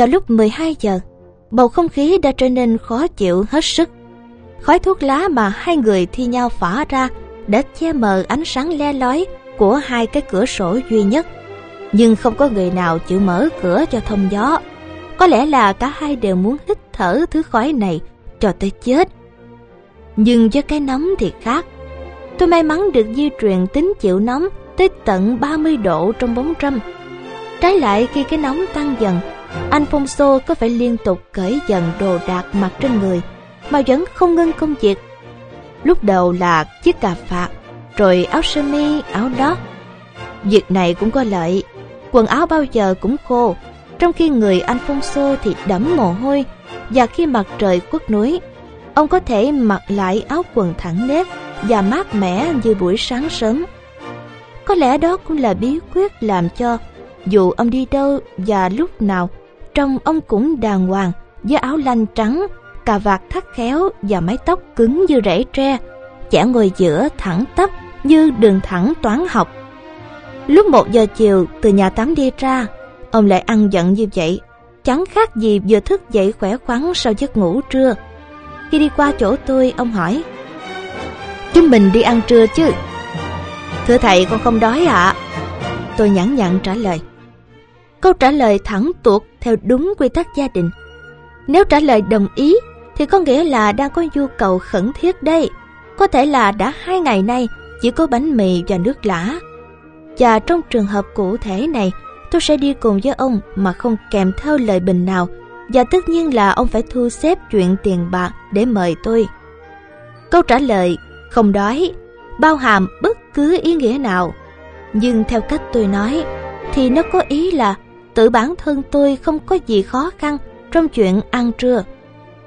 Vào lúc 12 giờ, bầu không khí đã trở nên khó chịu hết sức. Khói thuốc lá mà hai người thi nhau phả ra đã che mờ ánh sáng le lói của hai cái cửa sổ duy nhất. Nhưng không có người nào chịu mở cửa cho thông gió. Có lẽ là cả hai đều muốn hít thở thứ khói này cho tới chết. Nhưng với cái nóng thì khác. Tôi may mắn được di truyền tính chịu nóng tới tận 30 độ trong bóng râm. Trái lại khi cái nóng tăng dần, Alfonso có phải liên tục cởi dần đồ đạc mặc trên người mà vẫn không ngưng công việc. Lúc đầu là chiếc cà phạt, rồi áo sơ mi, áo lót. Việc này cũng có lợi, quần áo bao giờ cũng khô, trong khi người anh Phong Alfonso thì đẫm mồ hôi và khi mặt trời khuất núi, ông có thể mặc lại áo quần thẳng nếp và mát mẻ như buổi sáng sớm. Có lẽ đó cũng là bí quyết làm cho dù ông đi đâu và lúc nào trông ông cũng đàng hoàng, với áo lanh trắng, cà vạt thắt khéo và mái tóc cứng như rễ tre, chả ngồi giữa thẳng tắp như đường thẳng toán học. Lúc một giờ chiều, từ nhà tắm đi ra, ông lại ăn giận như vậy, chẳng khác gì vừa thức dậy khỏe khoắn sau giấc ngủ trưa. Khi đi qua chỗ tôi, ông hỏi, chúng mình đi ăn trưa chứ? Thưa thầy, con không đói ạ. À? tôi nhẵn nhặn trả lời câu trả lời thẳng tuột theo đúng quy tắc gia đình. Nếu trả lời đồng ý, thì có nghĩa là đang có nhu cầu khẩn thiết đây. Có thể là đã hai ngày nay chỉ có bánh mì và nước lã. Và trong trường hợp cụ thể này, tôi sẽ đi cùng với ông mà không kèm theo lời bình nào. Và tất nhiên là ông phải thu xếp chuyện tiền bạc để mời tôi. Câu trả lời, không đói, bao hàm bất cứ ý nghĩa nào. Nhưng theo cách tôi nói, thì nó có ý là tự bản thân tôi không có gì khó khăn trong chuyện ăn trưa.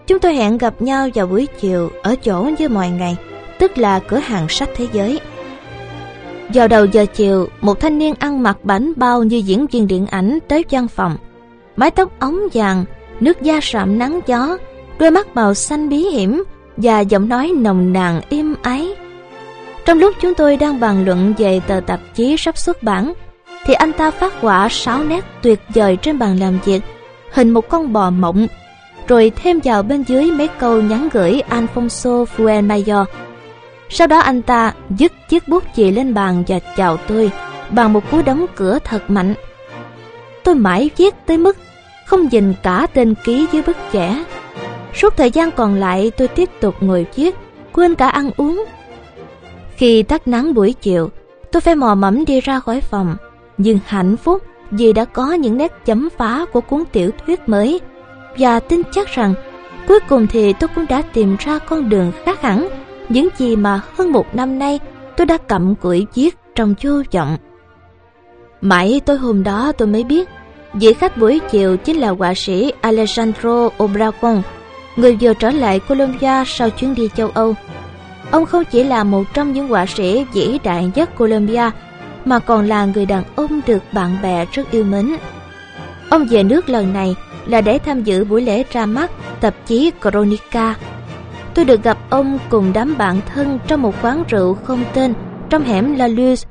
Chúng tôi hẹn gặp nhau vào buổi chiều ở chỗ như mọi ngày, tức là cửa hàng sách thế giới. Vào đầu giờ chiều, một thanh niên ăn mặc bánh bao như diễn viên điện ảnh tới văn phòng. Mái tóc ống vàng, nước da sạm nắng gió, đôi mắt màu xanh bí hiểm và giọng nói nồng nàn im ái. Trong lúc chúng tôi đang bàn luận về tờ tạp chí sắp xuất bản thì anh ta phát họa sáu nét tuyệt vời trên bàn làm việc hình một con bò mộng rồi thêm vào bên dưới mấy câu nhắn gửi Alfonso Fuenmayor. Sau đó anh ta dứt chiếc bút chì lên bàn và chào tôi bằng một cú đóng cửa thật mạnh. Tôi mãi viết tới mức không nhìn cả tên ký dưới bức vẽ. Suốt thời gian còn lại tôi tiếp tục ngồi viết, quên cả ăn uống. Khi tắt nắng buổi chiều, tôi phải mò mẫm đi ra khỏi phòng, nhưng hạnh phúc vì đã có những nét chấm phá của cuốn tiểu thuyết mới và tin chắc rằng cuối cùng thì tôi cũng đã tìm ra con đường khác hẳn những gì mà hơn một năm nay tôi đã cặm cụi viết trong vô vọng. Mãi tối hôm đó tôi mới biết vị khách buổi chiều chính là họa sĩ Alejandro Obrador người vừa trở lại Colombia sau chuyến đi châu Âu. Ông không chỉ là một trong những họa sĩ vĩ đại nhất Colombia, mà còn là người đàn ông được bạn bè rất yêu mến. Ông về nước lần này là để tham dự buổi lễ ra mắt tạp chí Chronica. Tôi được gặp ông cùng đám bạn thân trong một quán rượu không tên, trong hẻm La Luz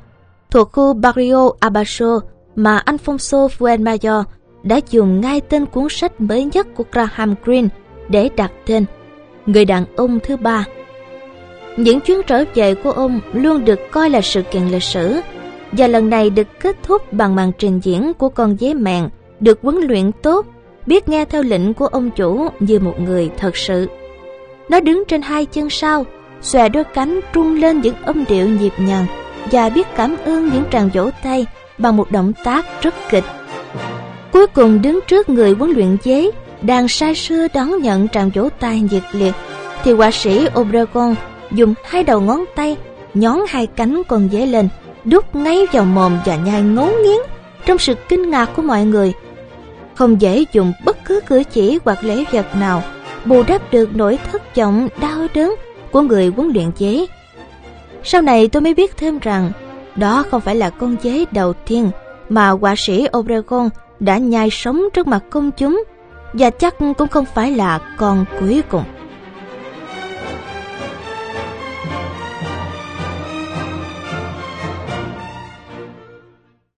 thuộc khu Barrio Abaso mà Alfonso Fuenmayor đã dùng ngay tên cuốn sách mới nhất của Graham Greene để đặt tên Người đàn ông thứ ba. Những chuyến trở về của ông luôn được coi là sự kiện lịch sử và lần này được kết thúc bằng màn trình diễn của con dế mèn được huấn luyện tốt biết nghe theo lệnh của ông chủ như một người thật sự. Nó đứng trên hai chân sau, xòe đôi cánh trung lên những âm điệu nhịp nhàng và biết cảm ơn những tràng vỗ tay bằng một động tác rất kịch. Cuối cùng đứng trước người huấn luyện dế đang say sưa đón nhận tràng vỗ tay nhiệt liệt thì họa sĩ Obregon dùng hai đầu ngón tay nhón hai cánh con dế lên đút ngay vào mồm và nhai ngấu nghiến trong sự kinh ngạc của mọi người không dễ dùng bất cứ cử chỉ hoặc lễ vật nào bù đắp được nỗi thất vọng, đau đớn của người huấn luyện chế. Sau này tôi mới biết thêm rằng, đó không phải là con dế đầu tiên mà họa sĩ Obregon đã nhai sống trước mặt công chúng và chắc cũng không phải là con cuối cùng.